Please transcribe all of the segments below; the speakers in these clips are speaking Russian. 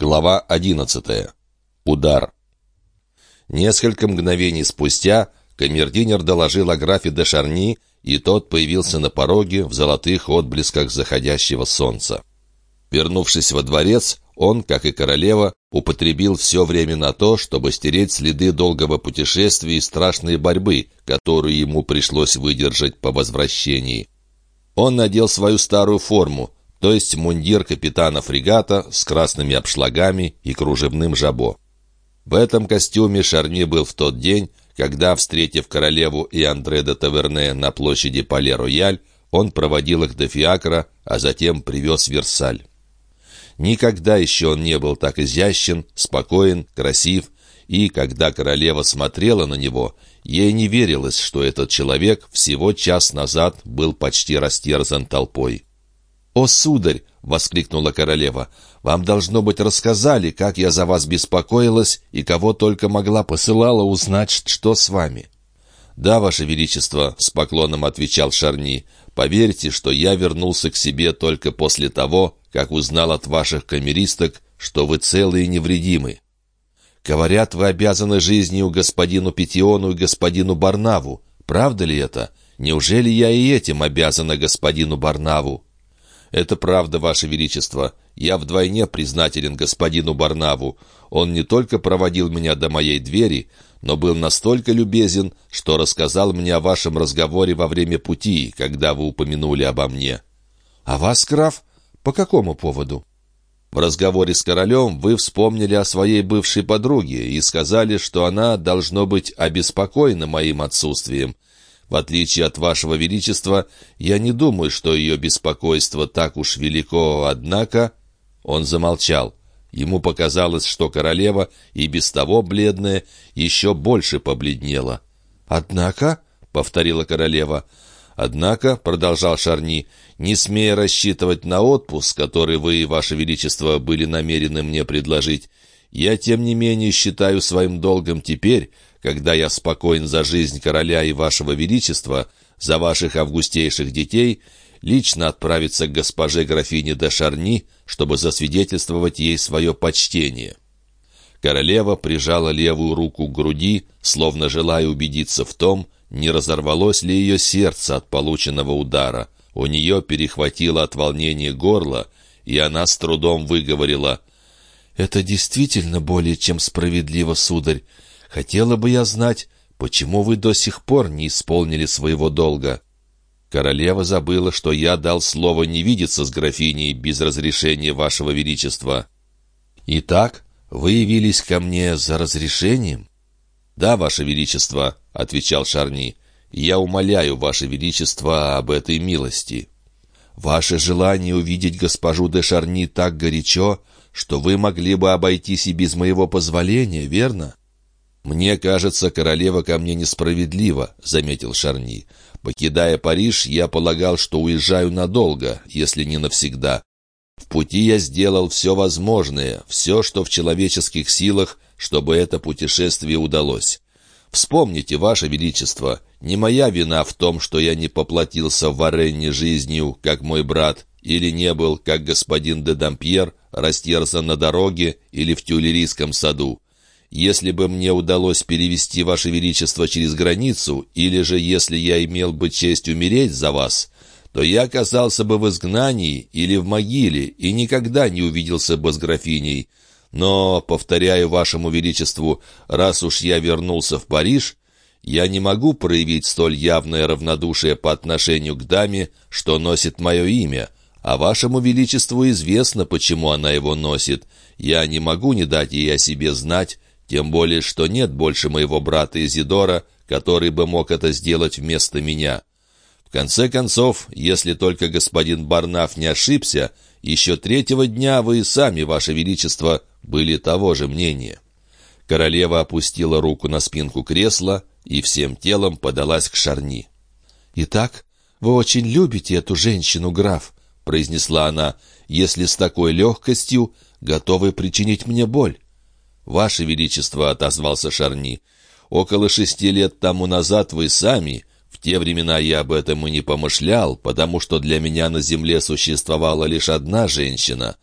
Глава 11. Удар. Несколько мгновений спустя камердинер доложил о графе де Шарни, и тот появился на пороге в золотых отблесках заходящего солнца. Вернувшись во дворец, он, как и королева, употребил все время на то, чтобы стереть следы долгого путешествия и страшной борьбы, которую ему пришлось выдержать по возвращении. Он надел свою старую форму, то есть мундир капитана фрегата с красными обшлагами и кружевным жабо. В этом костюме Шарни был в тот день, когда, встретив королеву и Андре де Таверне на площади Пале-Рояль, он проводил их до Фиакра, а затем привез в Версаль. Никогда еще он не был так изящен, спокоен, красив, и, когда королева смотрела на него, ей не верилось, что этот человек всего час назад был почти растерзан толпой. «О, сударь!» — воскликнула королева. «Вам, должно быть, рассказали, как я за вас беспокоилась и кого только могла посылала узнать, что с вами». «Да, ваше величество», — с поклоном отвечал Шарни. «Поверьте, что я вернулся к себе только после того, как узнал от ваших камеристок, что вы целы и невредимы. Говорят, вы обязаны жизнью господину Петиону и господину Барнаву. Правда ли это? Неужели я и этим обязана господину Барнаву?» «Это правда, Ваше Величество. Я вдвойне признателен господину Барнаву. Он не только проводил меня до моей двери, но был настолько любезен, что рассказал мне о вашем разговоре во время пути, когда вы упомянули обо мне». «А вас, граф? По какому поводу?» В разговоре с королем вы вспомнили о своей бывшей подруге и сказали, что она, должно быть, обеспокоена моим отсутствием. В отличие от вашего величества, я не думаю, что ее беспокойство так уж велико, однако...» Он замолчал. Ему показалось, что королева, и без того бледная, еще больше побледнела. «Однако...» — повторила королева. «Однако», — продолжал Шарни, — «не смея рассчитывать на отпуск, который вы, ваше величество, были намерены мне предложить, я, тем не менее, считаю своим долгом теперь, когда я спокоен за жизнь короля и вашего величества, за ваших августейших детей, лично отправиться к госпоже графине де Шарни, чтобы засвидетельствовать ей свое почтение». Королева прижала левую руку к груди, словно желая убедиться в том, не разорвалось ли ее сердце от полученного удара. У нее перехватило от волнения горло, и она с трудом выговорила «Это действительно более чем справедливо, сударь. Хотела бы я знать, почему вы до сих пор не исполнили своего долга». Королева забыла, что я дал слово не видеться с графиней без разрешения вашего величества. «Итак, вы явились ко мне за разрешением?» «Да, ваше величество», — отвечал Шарни, — «я умоляю ваше величество об этой милости». «Ваше желание увидеть госпожу де Шарни так горячо, что вы могли бы обойтись и без моего позволения, верно?» «Мне кажется, королева ко мне несправедлива», — заметил Шарни. «Покидая Париж, я полагал, что уезжаю надолго, если не навсегда. В пути я сделал все возможное, все, что в человеческих силах, чтобы это путешествие удалось. Вспомните, Ваше Величество, не моя вина в том, что я не поплатился в Варенне жизнью, как мой брат, или не был, как господин де Дампьер, растерзан на дороге или в тюлерийском саду. Если бы мне удалось перевести Ваше Величество через границу, или же если я имел бы честь умереть за вас, то я оказался бы в изгнании или в могиле и никогда не увиделся бы с графиней. Но, повторяю Вашему Величеству, раз уж я вернулся в Париж, я не могу проявить столь явное равнодушие по отношению к даме, что носит мое имя, а Вашему Величеству известно, почему она его носит. Я не могу не дать ей о себе знать, тем более, что нет больше моего брата Изидора, который бы мог это сделать вместо меня. В конце концов, если только господин Барнаф не ошибся, еще третьего дня вы сами, ваше величество, были того же мнения». Королева опустила руку на спинку кресла и всем телом подалась к Шарни. «Итак, вы очень любите эту женщину, граф», — произнесла она, «если с такой легкостью готовы причинить мне боль». «Ваше Величество», — отозвался Шарни, — «около шести лет тому назад вы сами, в те времена я об этом и не помышлял, потому что для меня на земле существовала лишь одна женщина.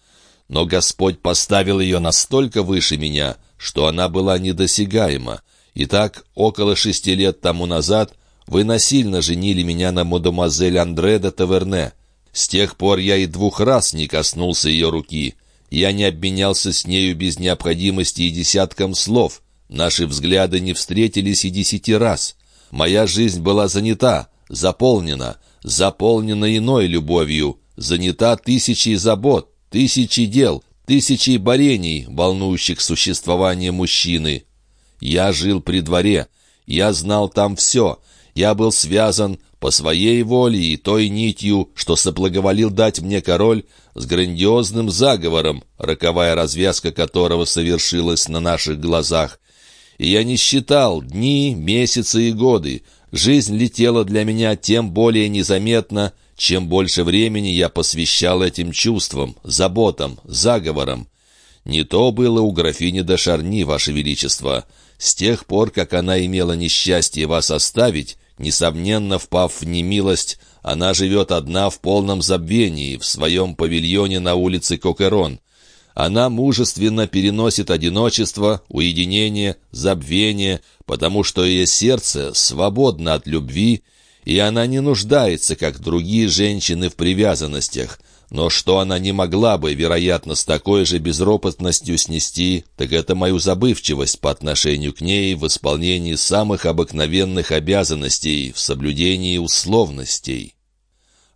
но Господь поставил ее настолько выше меня, что она была недосягаема. Итак, около шести лет тому назад вы насильно женили меня на мадемуазель Андре де Таверне. С тех пор я и двух раз не коснулся ее руки. Я не обменялся с нею без необходимости и десятком слов. Наши взгляды не встретились и десяти раз. Моя жизнь была занята, заполнена, заполнена иной любовью, занята тысячей забот, тысячи дел, тысячи борений, волнующих существование мужчины. Я жил при дворе, я знал там все, я был связан по своей воле и той нитью, что соблаговолил дать мне король, с грандиозным заговором, роковая развязка которого совершилась на наших глазах. И я не считал дни, месяцы и годы. Жизнь летела для меня тем более незаметно, чем больше времени я посвящал этим чувствам, заботам, заговорам. Не то было у графини де Шарни, Ваше Величество. С тех пор, как она имела несчастье вас оставить, несомненно, впав в немилость, она живет одна в полном забвении, в своем павильоне на улице Кокерон. Она мужественно переносит одиночество, уединение, забвение, потому что ее сердце свободно от любви, и она не нуждается, как другие женщины, в привязанностях. Но что она не могла бы, вероятно, с такой же безропотностью снести, так это мою забывчивость по отношению к ней в исполнении самых обыкновенных обязанностей, в соблюдении условностей.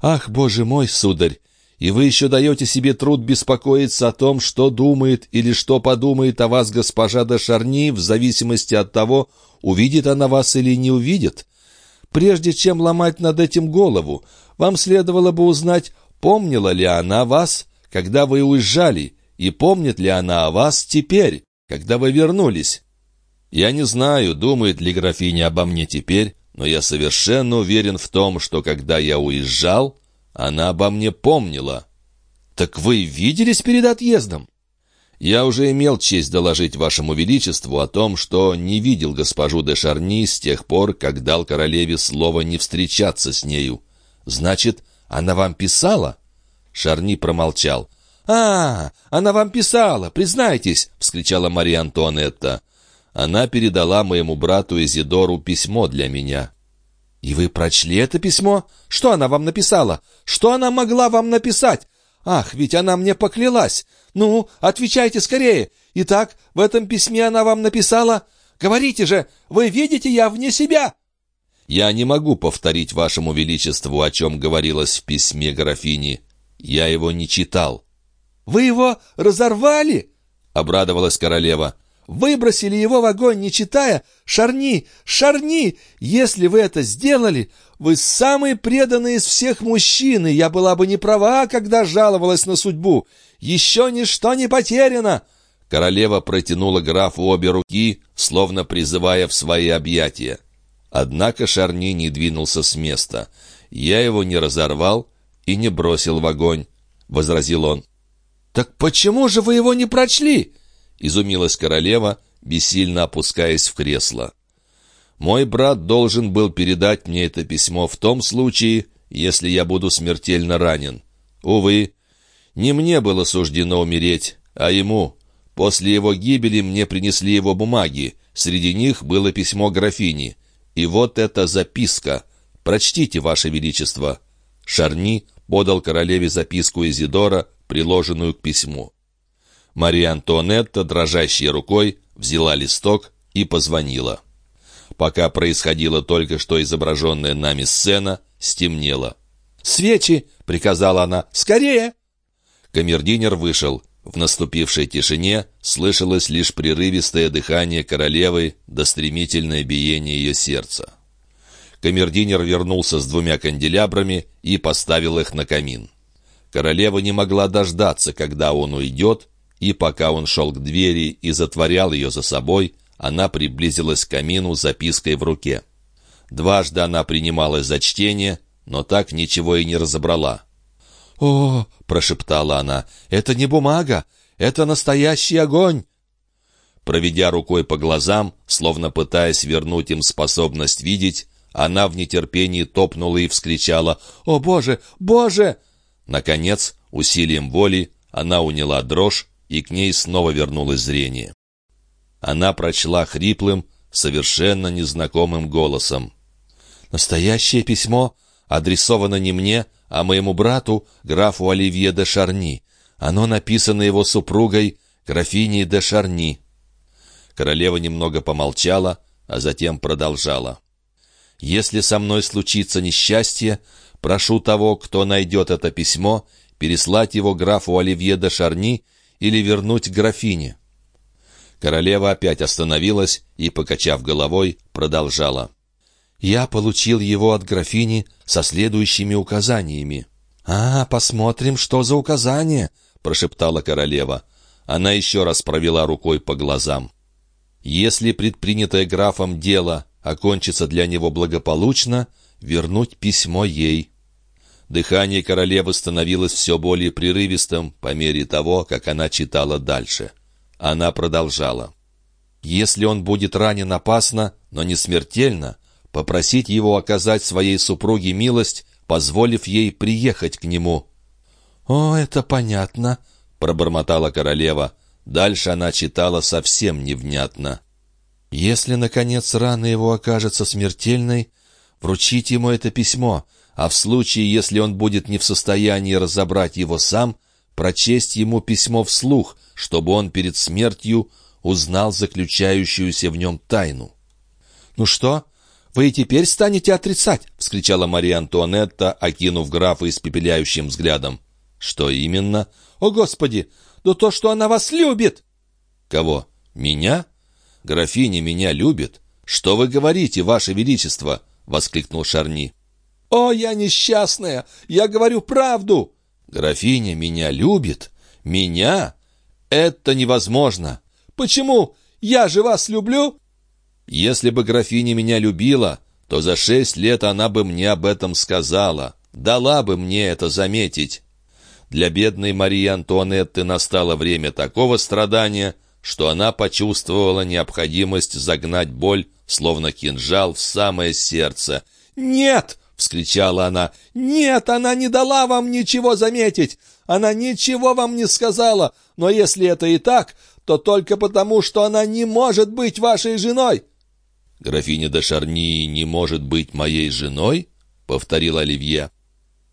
«Ах, боже мой, сударь! И вы еще даете себе труд беспокоиться о том, что думает или что подумает о вас госпожа де Шарни, в зависимости от того, увидит она вас или не увидит?» Прежде чем ломать над этим голову, вам следовало бы узнать, помнила ли она вас, когда вы уезжали, и помнит ли она о вас теперь, когда вы вернулись. Я не знаю, думает ли графиня обо мне теперь, но я совершенно уверен в том, что когда я уезжал, она обо мне помнила. «Так вы виделись перед отъездом?» Я уже имел честь доложить вашему величеству о том, что не видел госпожу де Шарни с тех пор, как дал королеве слово не встречаться с нею. Значит, она вам писала? Шарни промолчал. «А, она вам писала, признайтесь!» — вскричала Мария Антуанетта. Она передала моему брату Изидору письмо для меня. «И вы прочли это письмо? Что она вам написала? Что она могла вам написать? Ах, ведь она мне поклялась! «Ну, отвечайте скорее! Итак, в этом письме она вам написала? Говорите же, вы видите, я вне себя!» «Я не могу повторить вашему величеству, о чем говорилось в письме графини. Я его не читал». «Вы его разорвали?» — обрадовалась королева. «Выбросили его в огонь, не читая? Шарни! Шарни! Если вы это сделали, вы самый преданный из всех мужчин, и я была бы не права, когда жаловалась на судьбу. Еще ничто не потеряно!» Королева протянула графу обе руки, словно призывая в свои объятия. Однако Шарни не двинулся с места. «Я его не разорвал и не бросил в огонь», — возразил он. «Так почему же вы его не прочли?» — изумилась королева, бессильно опускаясь в кресло. «Мой брат должен был передать мне это письмо в том случае, если я буду смертельно ранен. Увы, не мне было суждено умереть, а ему. После его гибели мне принесли его бумаги. Среди них было письмо графини. И вот эта записка. Прочтите, Ваше Величество». Шарни подал королеве записку Изидора, приложенную к письму. Мария Антуанетта, дрожащей рукой, взяла листок и позвонила. Пока происходила только что изображенная нами сцена, стемнело. «Свечи!» — приказала она. «Скорее!» Камердинер вышел. В наступившей тишине слышалось лишь прерывистое дыхание королевы до стремительное биение ее сердца. Камердинер вернулся с двумя канделябрами и поставил их на камин. Королева не могла дождаться, когда он уйдет, и пока он шел к двери и затворял ее за собой, она приблизилась к камину с запиской в руке. Дважды она принималась за чтение, но так ничего и не разобрала. «О!» — прошептала она. «Это не бумага! Это настоящий огонь!» Проведя рукой по глазам, словно пытаясь вернуть им способность видеть, она в нетерпении топнула и вскричала «О, Боже! Боже!» Наконец, усилием воли, Она уняла дрожь, и к ней снова вернулось зрение. Она прочла хриплым, совершенно незнакомым голосом. «Настоящее письмо адресовано не мне, а моему брату, графу Оливье де Шарни. Оно написано его супругой, графиней де Шарни». Королева немного помолчала, а затем продолжала. «Если со мной случится несчастье, прошу того, кто найдет это письмо, переслать его графу Оливье де Шарни или вернуть графине». Королева опять остановилась и, покачав головой, продолжала. «Я получил его от графини со следующими указаниями». «А, посмотрим, что за указания», — прошептала королева. Она еще раз провела рукой по глазам. Если предпринятое графом дело окончится для него благополучно, вернуть письмо ей. Дыхание королевы становилось все более прерывистым по мере того, как она читала дальше. Она продолжала. «Если он будет ранен опасно, но не смертельно, попросить его оказать своей супруге милость, позволив ей приехать к нему». «О, это понятно», — пробормотала королева. Дальше она читала совсем невнятно. «Если, наконец, рана его окажется смертельной, вручить ему это письмо, а в случае, если он будет не в состоянии разобрать его сам, прочесть ему письмо вслух, чтобы он перед смертью узнал заключающуюся в нем тайну». «Ну что, вы и теперь станете отрицать?» — вскричала Мария Антуанетта, окинув графа испепеляющим взглядом. «Что именно?» «О, Господи! но то, что она вас любит!» «Кого? Меня? Графиня меня любит? Что вы говорите, ваше величество?» — воскликнул Шарни. «О, я несчастная! Я говорю правду!» «Графиня меня любит? Меня? Это невозможно!» «Почему? Я же вас люблю!» «Если бы графиня меня любила, то за шесть лет она бы мне об этом сказала, дала бы мне это заметить. Для бедной Марии Антуанетты настало время такого страдания, что она почувствовала необходимость загнать боль, словно кинжал, в самое сердце. «Нет!» — вскричала она. «Нет, она не дала вам ничего заметить! Она ничего вам не сказала! Но если это и так, то только потому, что она не может быть вашей женой!» «Графиня де Шарни не может быть моей женой?» — повторил Оливье.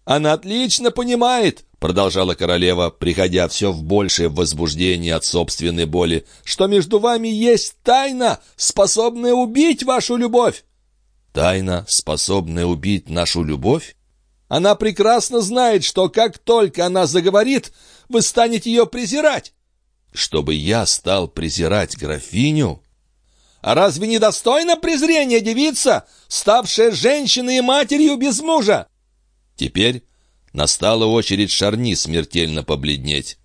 «Она отлично понимает, — продолжала королева, приходя все в большее возбуждение от собственной боли, — что между вами есть тайна, способная убить вашу любовь. Тайна, способная убить нашу любовь? Она прекрасно знает, что как только она заговорит, вы станете ее презирать. Чтобы я стал презирать графиню? Разве не достойно презрения девица, ставшая женщиной и матерью без мужа? Теперь Настала очередь Шарни смертельно побледнеть.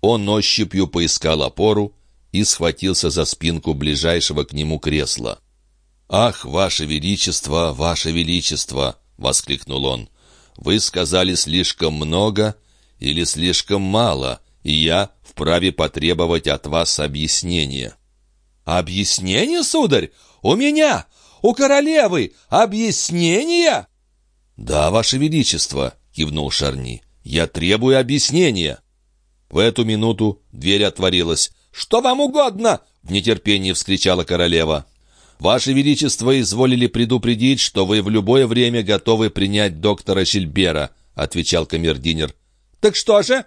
Он ощупью поискал опору и схватился за спинку ближайшего к нему кресла. «Ах, Ваше Величество, Ваше Величество!» — воскликнул он. «Вы сказали слишком много или слишком мало, и я вправе потребовать от вас объяснения». «Объяснение, сударь? У меня? У королевы? Объяснение?» «Да, Ваше Величество, кивнул Шарни. «Я требую объяснения!» В эту минуту дверь отворилась. «Что вам угодно?» — в нетерпении вскричала королева. «Ваше Величество изволили предупредить, что вы в любое время готовы принять доктора Жильбера», — отвечал камердинер. «Так что же?»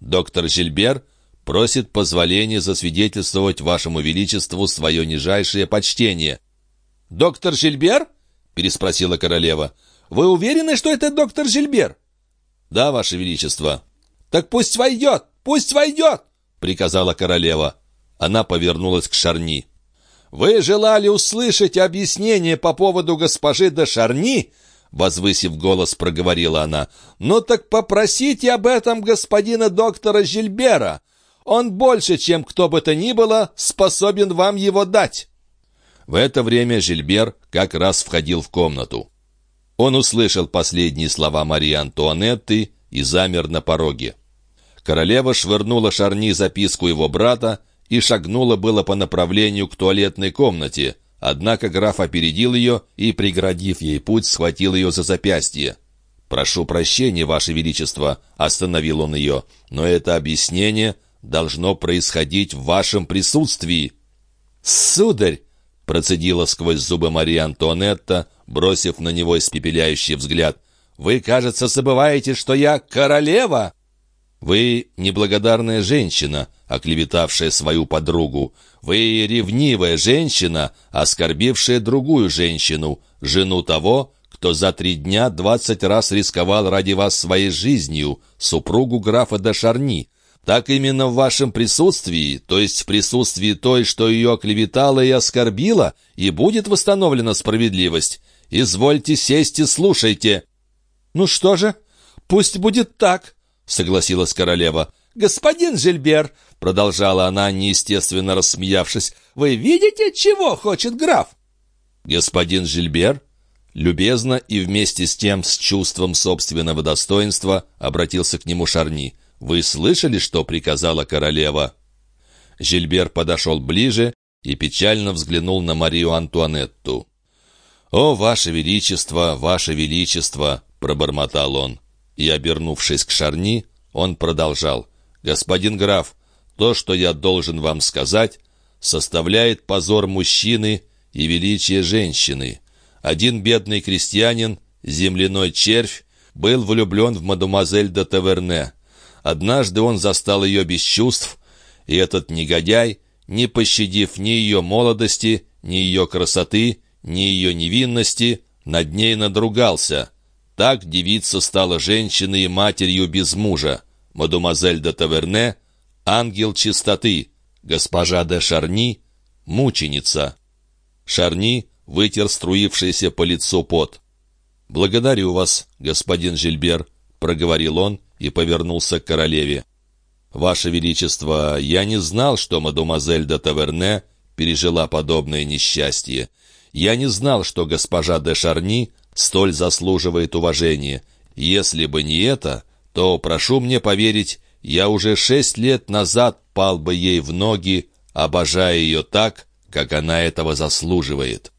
«Доктор Жильбер просит позволения засвидетельствовать Вашему Величеству свое нижайшее почтение». «Доктор Жильбер?» — переспросила королева. «Вы уверены, что это доктор Жильбер?» «Да, Ваше Величество». «Так пусть войдет! Пусть войдет!» — приказала королева. Она повернулась к Шарни. «Вы желали услышать объяснение по поводу госпожи де Шарни?» Возвысив голос, проговорила она. «Ну так попросите об этом господина доктора Жильбера. Он больше, чем кто бы то ни было, способен вам его дать». В это время Жильбер как раз входил в комнату. Он услышал последние слова Марии Антуанетты и замер на пороге. Королева швырнула Шарни записку его брата и шагнула было по направлению к туалетной комнате, однако граф опередил ее и, преградив ей путь, схватил ее за запястье. «Прошу прощения, Ваше Величество», — остановил он ее, «но это объяснение должно происходить в вашем присутствии». «Сударь!» — процедила сквозь зубы Мария Антуанетта, бросив на него испепеляющий взгляд. «Вы, кажется, забываете, что я королева!» «Вы неблагодарная женщина, оклеветавшая свою подругу. Вы ревнивая женщина, оскорбившая другую женщину, жену того, кто за три дня двадцать раз рисковал ради вас своей жизнью, супругу графа де Шарни. Так именно в вашем присутствии, то есть в присутствии той, что ее оклеветала и оскорбила, и будет восстановлена справедливость. Извольте сесть и слушайте». «Ну что же, пусть будет так», — согласилась королева. «Господин Жильбер», — продолжала она, неестественно рассмеявшись, «вы видите, чего хочет граф?» «Господин Жильбер?» Любезно и вместе с тем с чувством собственного достоинства обратился к нему Шарни. «Вы слышали, что приказала королева?» Жильбер подошел ближе и печально взглянул на Марию Антуанетту. «О, Ваше Величество, Ваше Величество!» — пробормотал он. И, обернувшись к Шарни, он продолжал. «Господин граф, то, что я должен вам сказать, составляет позор мужчины и величие женщины. Один бедный крестьянин, земляной червь, был влюблен в мадемуазель де Таверне. Однажды он застал ее без чувств, и этот негодяй, не пощадив ни ее молодости, ни ее красоты, ни ее невинности, над ней надругался. Так девица стала женщиной и матерью без мужа. Мадемуазель де Таверне — ангел чистоты, госпожа де Шарни — мученица. Шарни вытер струившийся по лицу пот. «Благодарю вас, господин Жильбер», — проговорил он и повернулся к королеве. «Ваше Величество, я не знал, что мадемуазель де Таверне пережила подобное несчастье. Я не знал, что госпожа де Шарни столь заслуживает уважения. Если бы не это, то, прошу мне поверить, я уже шесть лет назад пал бы ей в ноги, обожая ее так, как она этого заслуживает».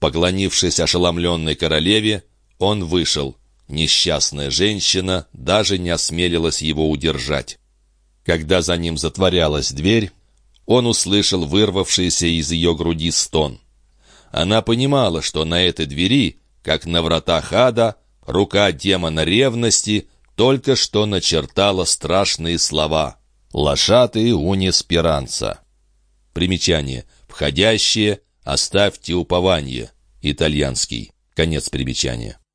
Поклонившись ошеломленной королеве, он вышел. Несчастная женщина даже не осмелилась его удержать. Когда за ним затворялась дверь, он услышал вырвавшийся из ее груди стон. Она понимала, что на этой двери, как на вратах ада, рука демона ревности только что начертала страшные слова «Лошаты уни спиранца». Примечание. Входящие Оставьте упование. Итальянский. Конец примечания.